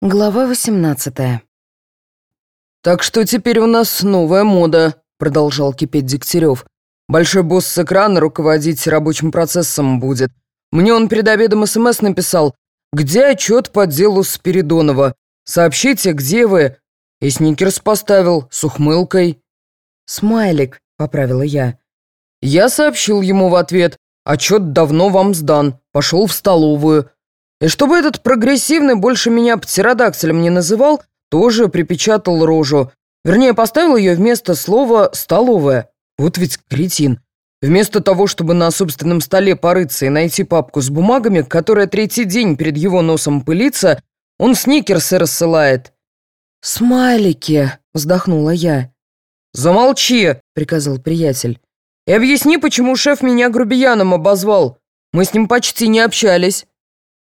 Глава 18 «Так что теперь у нас новая мода», — продолжал кипеть Дегтярев. «Большой босс с экрана руководить рабочим процессом будет. Мне он перед обедом СМС написал. Где отчет по делу Спиридонова? Сообщите, где вы?» И сникерс поставил с ухмылкой. «Смайлик», — поправила я. Я сообщил ему в ответ. Отчет давно вам сдан. Пошел в столовую. И чтобы этот прогрессивный больше меня птеродактилем не называл, тоже припечатал рожу. Вернее, поставил ее вместо слова «столовая». Вот ведь кретин. Вместо того, чтобы на собственном столе порыться и найти папку с бумагами, которая третий день перед его носом пылится, он сникерсы рассылает. «Смайлики», — вздохнула я. «Замолчи», — приказал приятель. «И объясни, почему шеф меня грубияном обозвал. Мы с ним почти не общались».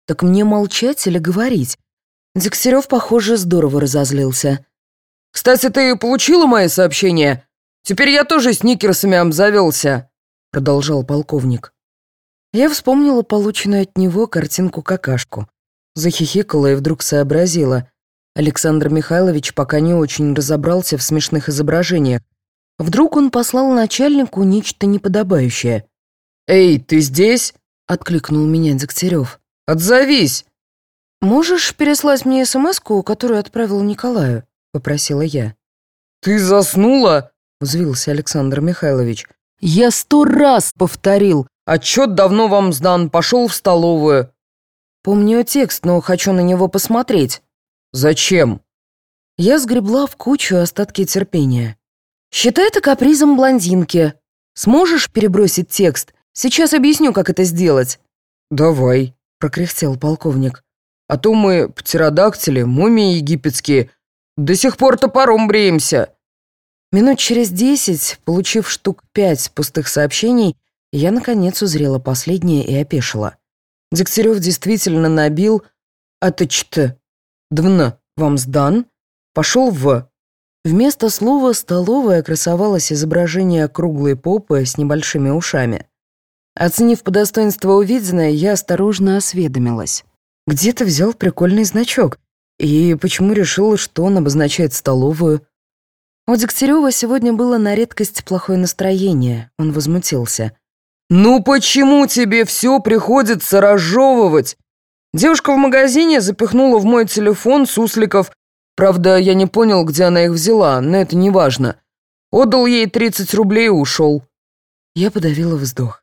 Так мне молчать или говорить? Дегтярев, похоже, здорово разозлился. «Кстати, ты получила мои сообщения? Теперь я тоже сникерсами обзавелся», — продолжал полковник. Я вспомнила полученную от него картинку-какашку. Захихикала и вдруг сообразила. Александр Михайлович пока не очень разобрался в смешных изображениях. Вдруг он послал начальнику нечто неподобающее. «Эй, ты здесь?» — откликнул меня Дегтярев. Отзовись!» «Можешь переслать мне смс которую отправил Николаю?» — попросила я. «Ты заснула?» — взвился Александр Михайлович. «Я сто раз повторил. Отчет давно вам сдан, пошел в столовую». «Помню текст, но хочу на него посмотреть». «Зачем?» Я сгребла в кучу остатки терпения. «Считай это капризом блондинки. Сможешь перебросить текст? Сейчас объясню, как это сделать». «Давай» прокряхтел полковник. «А то мы, птеродактили, мумии египетские, до сих пор топором бреемся». Минут через десять, получив штук пять пустых сообщений, я, наконец, узрела последнее и опешила. Дегтярев действительно набил «Аточт, двна, вам сдан?» Пошел в... Вместо слова «столовая» красовалось изображение круглой попы с небольшими ушами. Оценив по достоинству увиденное, я осторожно осведомилась. Где-то взял прикольный значок. И почему решил, что он обозначает столовую? У Дегтярева сегодня было на редкость плохое настроение. Он возмутился. «Ну почему тебе все приходится разжевывать?» Девушка в магазине запихнула в мой телефон сусликов. Правда, я не понял, где она их взяла, но это не важно. Отдал ей 30 рублей и ушел. Я подавила вздох.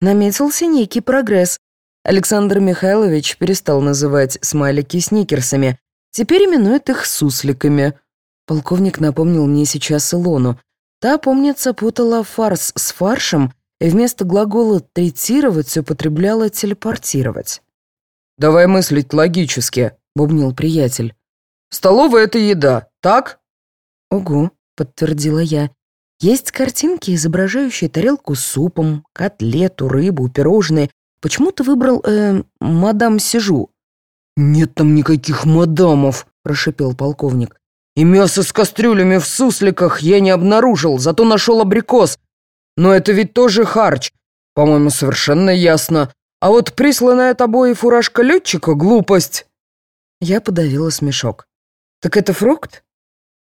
Наметился некий прогресс. Александр Михайлович перестал называть смайлики сникерсами, теперь именует их сусликами. Полковник напомнил мне сейчас Илону. Та, помнится, путала фарс с фаршем и вместо глагола «третировать» употребляла «телепортировать». «Давай мыслить логически», — бубнил приятель. «Столовая — это еда, так?» «Угу», — подтвердила я. Есть картинки, изображающие тарелку с супом, котлету, рыбу, пирожные. Почему ты выбрал, э, мадам Сижу?» «Нет там никаких мадамов», – прошипел полковник. «И мясо с кастрюлями в сусликах я не обнаружил, зато нашел абрикос. Но это ведь тоже харч. По-моему, совершенно ясно. А вот присланная тобой фуражка летчика – глупость». Я подавила смешок. «Так это фрукт?»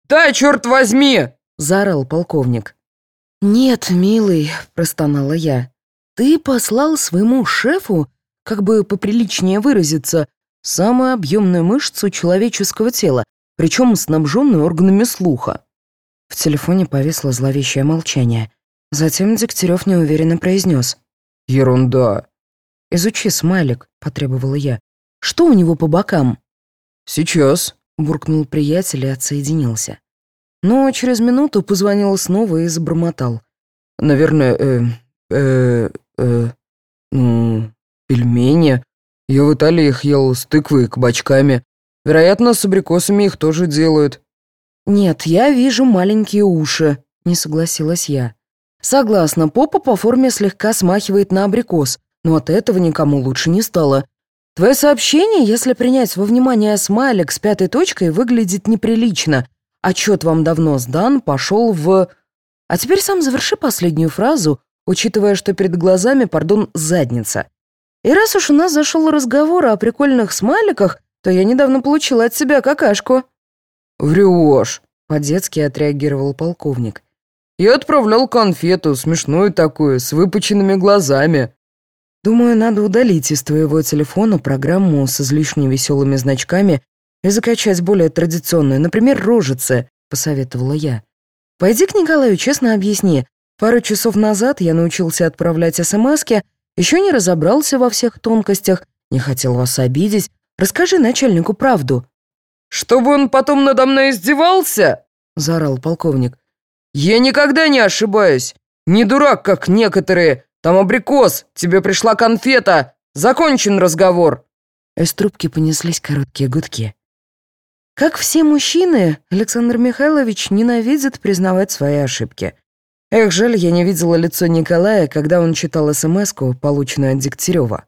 «Да, черт возьми!» Заорал полковник. «Нет, милый», — простонала я, — «ты послал своему шефу, как бы поприличнее выразиться, самую объемную мышцу человеческого тела, причем снабженную органами слуха». В телефоне повисло зловещее молчание. Затем Дегтярев неуверенно произнес. «Ерунда». «Изучи смайлик», — потребовала я. «Что у него по бокам?» «Сейчас», — буркнул приятель и отсоединился. Но через минуту позвонил снова и забормотал. «Наверное, э, э, э, ну, пельмени. Я в Италии их ел с тыквой и кабачками. Вероятно, с абрикосами их тоже делают». «Нет, я вижу маленькие уши», — не согласилась я. «Согласна, попа по форме слегка смахивает на абрикос, но от этого никому лучше не стало. Твое сообщение, если принять во внимание смайлик с пятой точкой, выглядит неприлично, Отчет вам давно сдан, пошел в... А теперь сам заверши последнюю фразу, учитывая, что перед глазами, пардон, задница. И раз уж у нас зашел разговор о прикольных смайликах, то я недавно получила от себя какашку». «Врешь», — по-детски отреагировал полковник. «Я отправлял конфету, смешную такую, с выпученными глазами». «Думаю, надо удалить из твоего телефона программу с излишне веселыми значками и закачать более традиционную, например, рожицы», — посоветовала я. «Пойди к Николаю, честно объясни. Пару часов назад я научился отправлять смски, еще не разобрался во всех тонкостях, не хотел вас обидеть. Расскажи начальнику правду». «Чтобы он потом надо мной издевался?» — заорал полковник. «Я никогда не ошибаюсь. Не дурак, как некоторые. Там абрикос, тебе пришла конфета. Закончен разговор». Из трубки понеслись короткие гудки. Как все мужчины, Александр Михайлович ненавидит признавать свои ошибки. Эх, жаль, я не видела лицо Николая, когда он читал смс полученную от Дегтярева.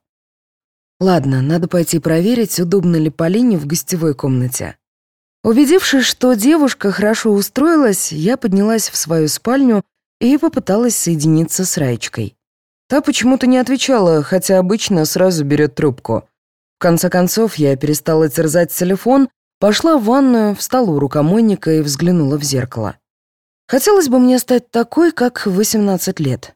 Ладно, надо пойти проверить, удобно ли Полине в гостевой комнате. Убедившись, что девушка хорошо устроилась, я поднялась в свою спальню и попыталась соединиться с Раечкой. Та почему-то не отвечала, хотя обычно сразу берет трубку. В конце концов, я перестала терзать телефон, пошла в ванную, встала у рукомойника и взглянула в зеркало. Хотелось бы мне стать такой, как в 18 лет.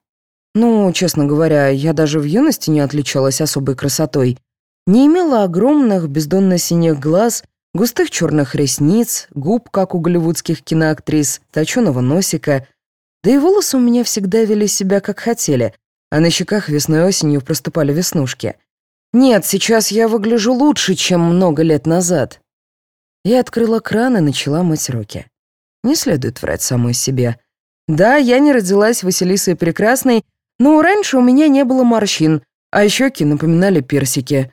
Ну, честно говоря, я даже в юности не отличалась особой красотой. Не имела огромных, бездонно-синих глаз, густых черных ресниц, губ, как у голливудских киноактрис, точеного носика. Да и волосы у меня всегда вели себя, как хотели, а на щеках весной и осенью проступали веснушки. Нет, сейчас я выгляжу лучше, чем много лет назад. Я открыла кран и начала мыть руки. Не следует врать самой себе. Да, я не родилась Василисой Прекрасной, но раньше у меня не было морщин, а щеки напоминали персики.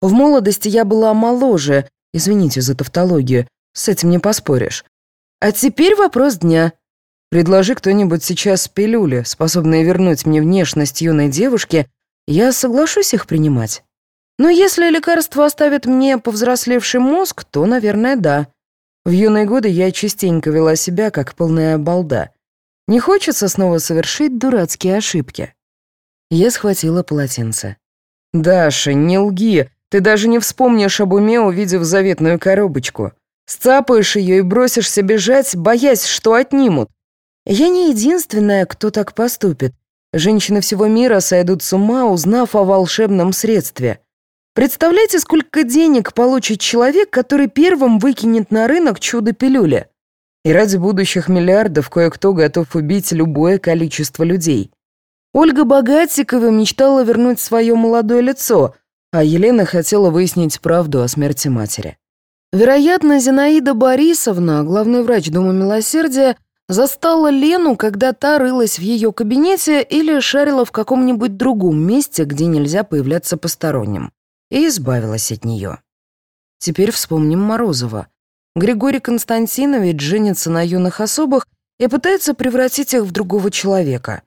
В молодости я была моложе, извините за тавтологию, с этим не поспоришь. А теперь вопрос дня. Предложи кто-нибудь сейчас пилюли, способные вернуть мне внешность юной девушки, я соглашусь их принимать. Но если лекарство оставит мне повзрослевший мозг, то, наверное, да. В юные годы я частенько вела себя как полная балда. Не хочется снова совершить дурацкие ошибки. Я схватила полотенце. «Даша, не лги. Ты даже не вспомнишь об уме, увидев заветную коробочку. Сцапаешь ее и бросишься бежать, боясь, что отнимут. Я не единственная, кто так поступит. Женщины всего мира сойдут с ума, узнав о волшебном средстве. Представляете, сколько денег получит человек, который первым выкинет на рынок чудо-пилюли? И ради будущих миллиардов кое-кто готов убить любое количество людей. Ольга Богатикова мечтала вернуть свое молодое лицо, а Елена хотела выяснить правду о смерти матери. Вероятно, Зинаида Борисовна, главный врач Дома Милосердия, застала Лену, когда та рылась в ее кабинете или шарила в каком-нибудь другом месте, где нельзя появляться посторонним и избавилась от нее. Теперь вспомним Морозова. Григорий Константинович женится на юных особах и пытается превратить их в другого человека.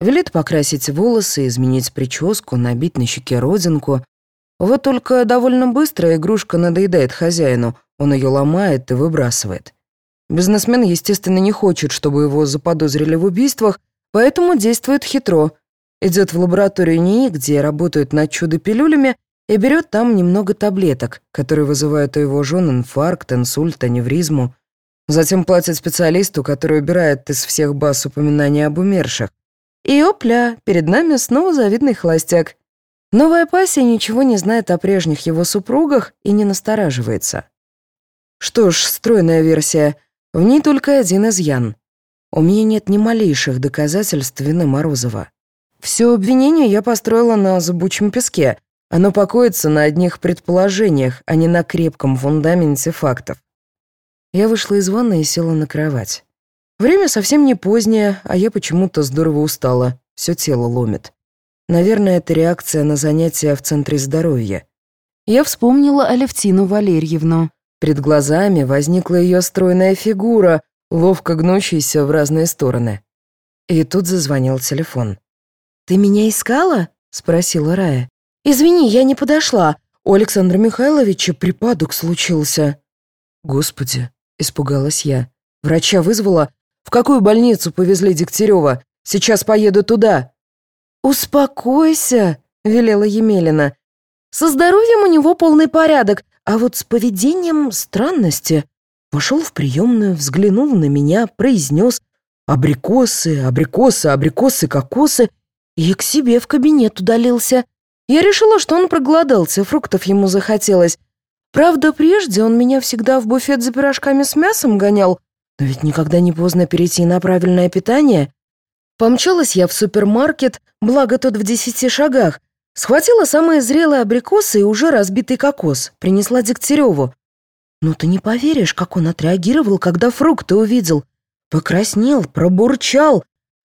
Велит покрасить волосы, изменить прическу, набить на щеке родинку. Вот только довольно быстро игрушка надоедает хозяину, он ее ломает и выбрасывает. Бизнесмен, естественно, не хочет, чтобы его заподозрили в убийствах, поэтому действует хитро. Идет в лабораторию НИИ, где работают над чудо-пилюлями, и берет там немного таблеток, которые вызывают у его жен инфаркт, инсульт, аневризму. Затем платит специалисту, который убирает из всех баз упоминания об умерших. И опля, перед нами снова завидный холостяк. Новая пассия ничего не знает о прежних его супругах и не настораживается. Что ж, стройная версия. В ней только один изъян. У меня нет ни малейших доказательств вины Морозова. Все обвинение я построила на зыбучем песке — оно покоится на одних предположениях, а не на крепком фундаменте фактов. Я вышла из ванны и села на кровать. Время совсем не позднее, а я почему-то здорово устала, все тело ломит. Наверное, это реакция на занятия в Центре здоровья. Я вспомнила Алевтину Валерьевну. Перед глазами возникла ее стройная фигура, ловко гнущаяся в разные стороны. И тут зазвонил телефон. «Ты меня искала?» — спросила Рая. «Извини, я не подошла. У Александра Михайловича припадок случился». «Господи», — испугалась я. «Врача вызвала? В какую больницу повезли Дегтярева? Сейчас поеду туда». «Успокойся», — велела Емелина. «Со здоровьем у него полный порядок, а вот с поведением странности. Вошел в приемную, взглянул на меня, произнес «Абрикосы, абрикосы, абрикосы, кокосы» и к себе в кабинет удалился. Я решила, что он проголодался, фруктов ему захотелось. Правда, прежде он меня всегда в буфет за пирожками с мясом гонял, но ведь никогда не поздно перейти на правильное питание. Помчалась я в супермаркет, благо тот в десяти шагах, схватила самые зрелые абрикосы и уже разбитый кокос, принесла Дегтяреву. Ну ты не поверишь, как он отреагировал, когда фрукты увидел. Покраснел, пробурчал.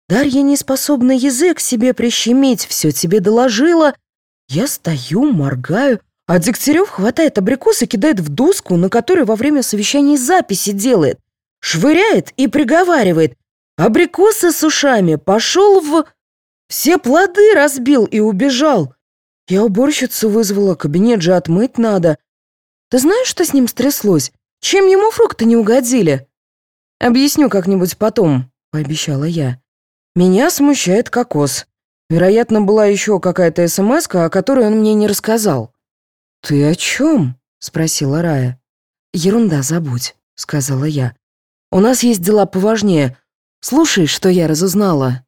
Дарья не способна язык себе прищемить, все тебе доложила. Я стою, моргаю, а Дегтярев хватает абрикос и кидает в доску, на которой во время совещаний записи делает. Швыряет и приговаривает. Абрикосы с ушами пошел в... Все плоды разбил и убежал. Я уборщицу вызвала, кабинет же отмыть надо. Ты знаешь, что с ним стряслось? Чем ему фрукты не угодили? Объясню как-нибудь потом, пообещала я. Меня смущает кокос. Вероятно, была еще какая-то смс о которой он мне не рассказал. «Ты о чем?» — спросила Рая. «Ерунда, забудь», — сказала я. «У нас есть дела поважнее. Слушай, что я разузнала».